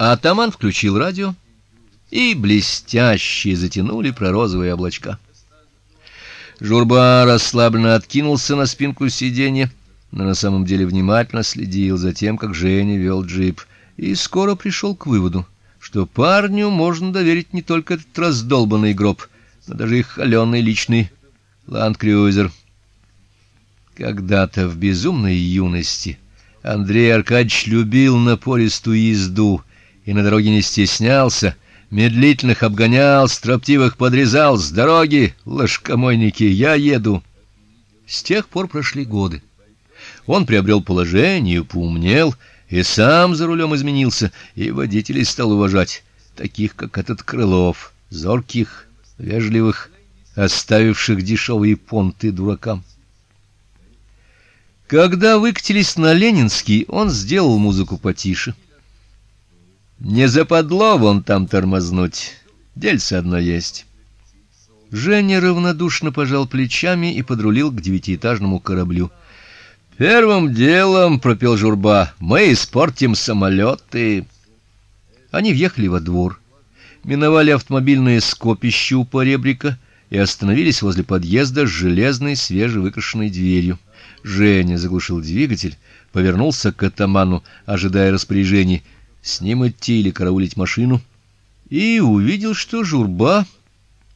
А атаман включил радио, и блестящие затянули пророзовые облачка. Журба расслабленно откинулся на спинку сиденья, но на самом деле внимательно следил за тем, как Женя вел джип, и скоро пришел к выводу, что парню можно доверить не только этот раздолбанный гроб, но даже их холеный личный ланд-крузер. Когда-то в безумной юности Андрей Аркадьевич любил напористую езду и на дороге не стеснялся, медлительных обгонял, строптивых подрезал с дороги. Лошкомойники, я еду. С тех пор прошли годы. Он приобрел положение, поумнел и сам за рулем изменился, и водителей стал уважать, таких как этот Крылов, зорких, вежливых, оставивших дешевые понты дуракам. Когда выкатились на Ленинский, он сделал музыку потише. Не западло вон там тормознуть. Дельце одно есть. Женя равнодушно пожал плечами и подрулил к девятиэтажному кораблю. Первым делом, пропел Журба, мы испортим самолеты. Они въехали во двор, миновали автомобильное скопище у поребрика и остановились возле подъезда с железной свежевыкрашенной дверью. Женя заглушил двигатель, повернулся к атаману, ожидая распоряжений, с ним идти или караулить машину, и увидел, что Журба,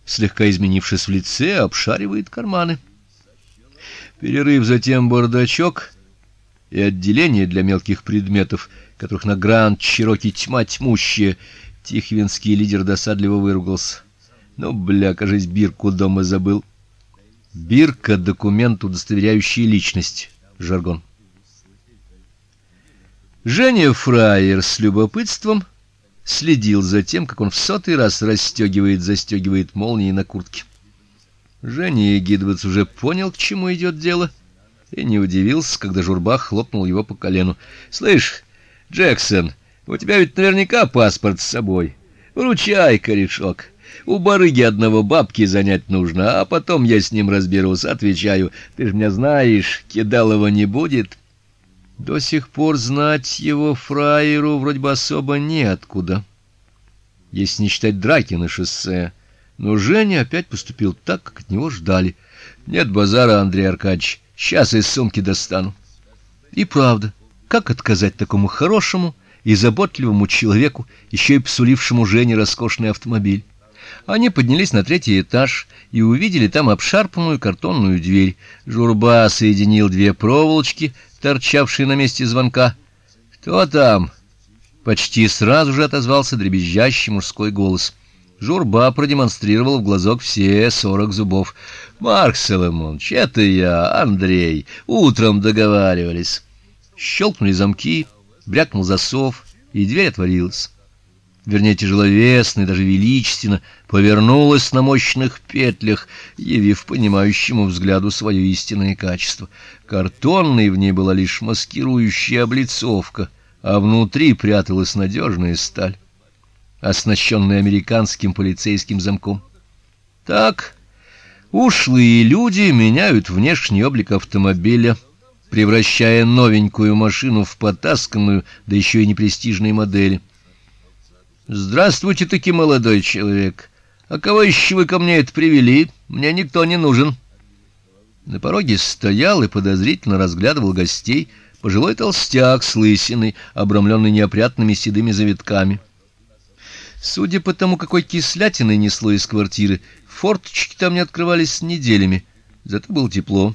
слегка изменившись в лице, обшаривает карманы. Перерыв затем бардачок и отделение для мелких предметов, которых на грант Чироки тьма тьмущая, Тихвинский лидер досадливо выругался. Ну, бля, кажись, бирку дома забыл. Бирка документ, удостоверяющий личность. Жаргон. Женя Фраер с любопытством следил за тем, как он в сотый раз расстегивает, застегивает молнии на куртке. Женя Егидовец уже понял, к чему идет дело, и не удивился, когда Журба хлопнул его по колену. "Слышь, Джексон, у тебя ведь наверняка паспорт с собой. Вручай, корешок. У барыги одного бабки занять нужно, а потом я с ним разберусь, отвечаю. Ты ж меня знаешь, кидалова не будет. До сих пор знать его фраеру вроде бы особо неоткуда. Если не считать драки на шоссе. Но Женя опять поступил так, как от него ждали. Нет базара, Андрей Аркадьевич. Сейчас из сумки достану. И правда, как отказать такому хорошему и заботливому человеку, еще и посулившему Жене роскошный автомобиль? Они поднялись на третий этаж и увидели там обшарпанную картонную дверь. Журба соединил две проволочки, торчавшие на месте звонка. "Кто там?" почти сразу же отозвался дребезжащий мужской голос. Журба продемонстрировал в глазок все сорок зубов. Марк Соломонович, это я, Андрей. Утром договаривались. Щелкнули замки, брякнул засов, и дверь отворилась. Вернее, тяжеловесно и даже величественно повернулась на мощных петлях, явив понимающему взгляду свое истинное качество. Картонной в ней была лишь маскирующая облицовка, а внутри пряталась надежная сталь оснащенный американским полицейским замком. Так ушлые люди меняют внешний облик автомобиля, превращая новенькую машину в потасканную, да еще и непрестижной модели. Здравствуйте, таки молодой человек. А кого еще вы ко мне это привели? Мне никто не нужен. На пороге стоял и подозрительно разглядывал гостей пожилой толстяк с лысиной, обрамленный неопрятными седыми завитками. Судя по тому, какой кислятиной несло из квартиры, форточки там не открывались неделями, зато было тепло.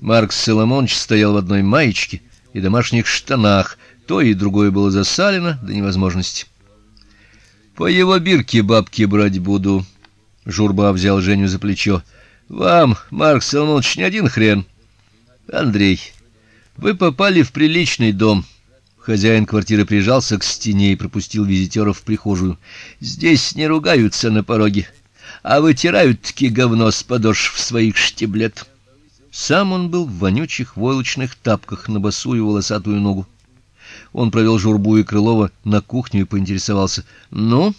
Марк Соломонович стоял в одной маечке и домашних штанах, то и другое было засалено до невозможности. По его бирке бабки брать буду. Журба взял Женю за плечо. Вам, Марк Соломонович, не один хрен. Андрей, вы попали в приличный дом. Хозяин квартиры прижался к стене и пропустил визитеров в прихожую. Здесь не ругаются на пороге, а вытирают таки говно с подошв своих штиблет. Сам он был в вонючих войлочных тапках на босую волосатую ногу. Он провел Журбу и Крылова на кухню и поинтересовался: "Ну,